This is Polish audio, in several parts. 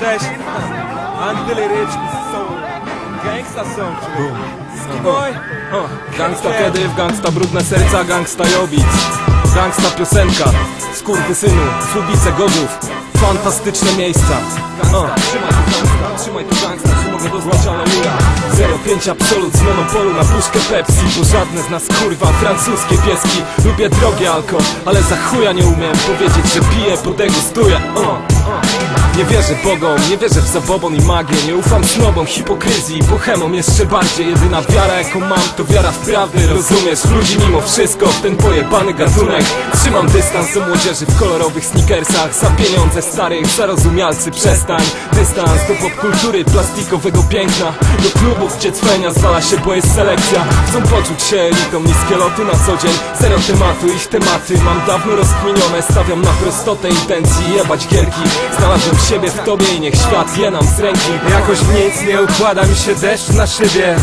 Cześć. Są. Gangsta są? Skiboj. O, Gangsta kiedy w gangsta brudne serca, gangsta jobic Gangsta piosenka, skurwysynu, słubice godów Fantastyczne miejsca o, Trzymaj tu gangsta, trzymaj tu gangsta, mogę dostać aleluja 05 absolut z monopolu na puszkę Pepsi Bo żadne z nas kurwa francuskie pieski Lubię drogie alko, ale za chuja nie umiem powiedzieć, że piję, bo degustuję o, o. Nie wierzę bogom, nie wierzę w zabobon i magię. Nie ufam snobom, hipokryzji i bohemom. Jeszcze bardziej Jedyna wiara jaką mam to wiara w prawdę. Rozumiesz, ludzi mimo wszystko w ten pojebany gatunek. Trzymam dystans do młodzieży w kolorowych sneakersach. Za pieniądze starych, zarozumialcy przestań. Dystans do popkultury, plastikowego piękna. Do klubów, gdzie cwenia zwala się, bo jest selekcja. Chcą poczuć się elitą, niskie loty na co dzień. Zero tematu, ich tematy mam dawno rozkminione. Stawiam na prostotę intencji, jebać gierki. Znalazłem siebie w tobie i niech świat je nam z ręki Jakoś nic nie układa mi się deszcz na szybie.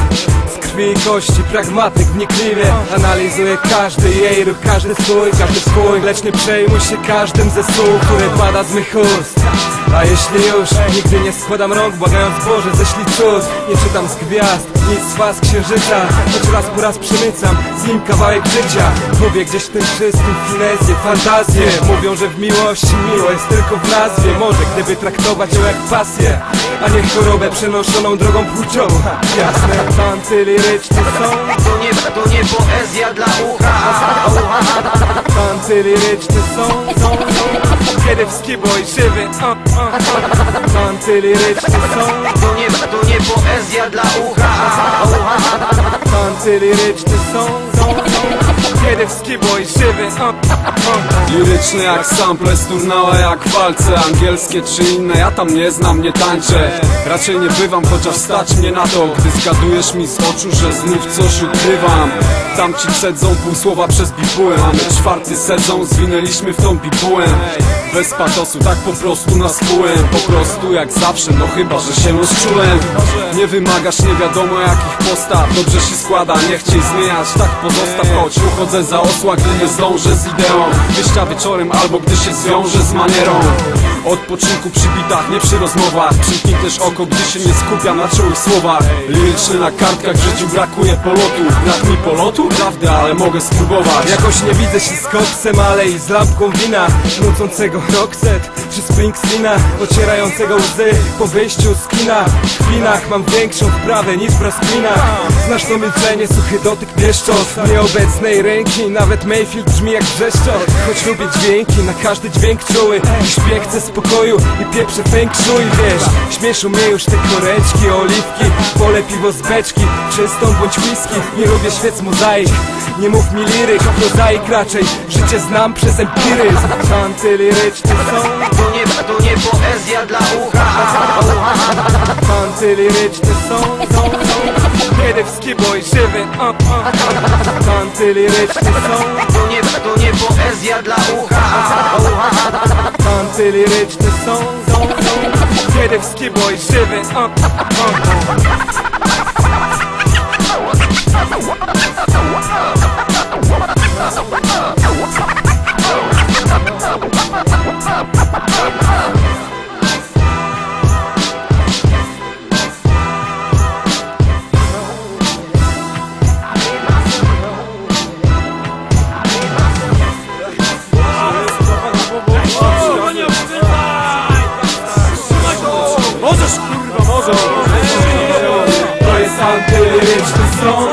Z krwi i kości, pragmatyk wnikliwie Analizuję każdy jej ruch, każdy swój, każdy swój. Lecz nie przejmuj się każdym ze słów, które pada z mych ust A jeśli już, nigdy nie składam rąk, błagając Boże, ześlij cud. Nie czytam z gwiazd, nic z was księżyca Choć raz po raz przemycam z nim kawałek życia. Mówię gdzieś tym wszystkim finezję, fantazję. Mówią, że w miłości miło jest tylko w nazwie. Może gdyby traktować ją jak pasję A nie chorobę przenoszoną drogą płciową. Jasne, tanty liryczni są To nie, poezja dla ucha. Tanty liryczni są, są, są. Kiedy w skiboj żywy o, o. Tanty liryczni są To nie, to nie poezja dla ucha. Tanty liryczni są, w skiboj żywy. Liryczny jak sample, sturnałe jak walce Angielskie czy inne, ja tam nie znam, nie tańczę. Raczej nie bywam, chociaż stać mnie na to Gdy zgadujesz mi z oczu, że znów coś ukrywam. Tam ci pół słowa przez bibułę Mamy czwarty sezon, zwinęliśmy w tą bibułę Bez patosu, tak po prostu na spółę Po prostu jak zawsze, no chyba, że się rozczułem. Nie wymagasz nie wiadomo jakich postaw. Dobrze się składa, nie chciej zmieniać, tak pozostaw Choć uchodzę za osła, gdy nie zdążę z ideą. Wyjścia wieczorem albo gdy się zwiążę z manierą. Odpoczynku przy bitach, nie przy rozmowach. Przymknij też oko, gdy się nie skupiam na czułych słowach. Liryczny na kartkach, w życiu brakuje polotu. Brak mi polotu? Prawda, ale mogę spróbować. Jakoś nie widzę się z koksem, ale i z lampką wina Nucącego Roxette czy Springsteena Ocierającego łzy po wyjściu z kina. W klinach mam większą wprawę niż Brasklina Znasz to milczenie, suchy dotyk pieszczot. Nieobecnej ręki, nawet Mayfield brzmi jak wrzeszczot. Choć lubię dźwięki, na każdy dźwięk czuły. Śpię chcę spokoju i pieprzę feng shui, wiesz. Śmieszą mnie już te koreczki, oliwki. Pole piwo z beczki, czystą bądź whisky. Nie lubię świec mozaik. Nie mów mi liryk, prozaik raczej. Życie znam przez empiryzm. Tanty liryczne są To nie, to nie poezja dla ucha. Tanty liryczne są, są, są Kiedy w skiboj żywy. Tanty liryczne są. To nie, to nie poezja dla ucha. Tanty liryczne są, w skiboj żywy o, o, o. Możesz kurwa, możesz To jest antyliryczny song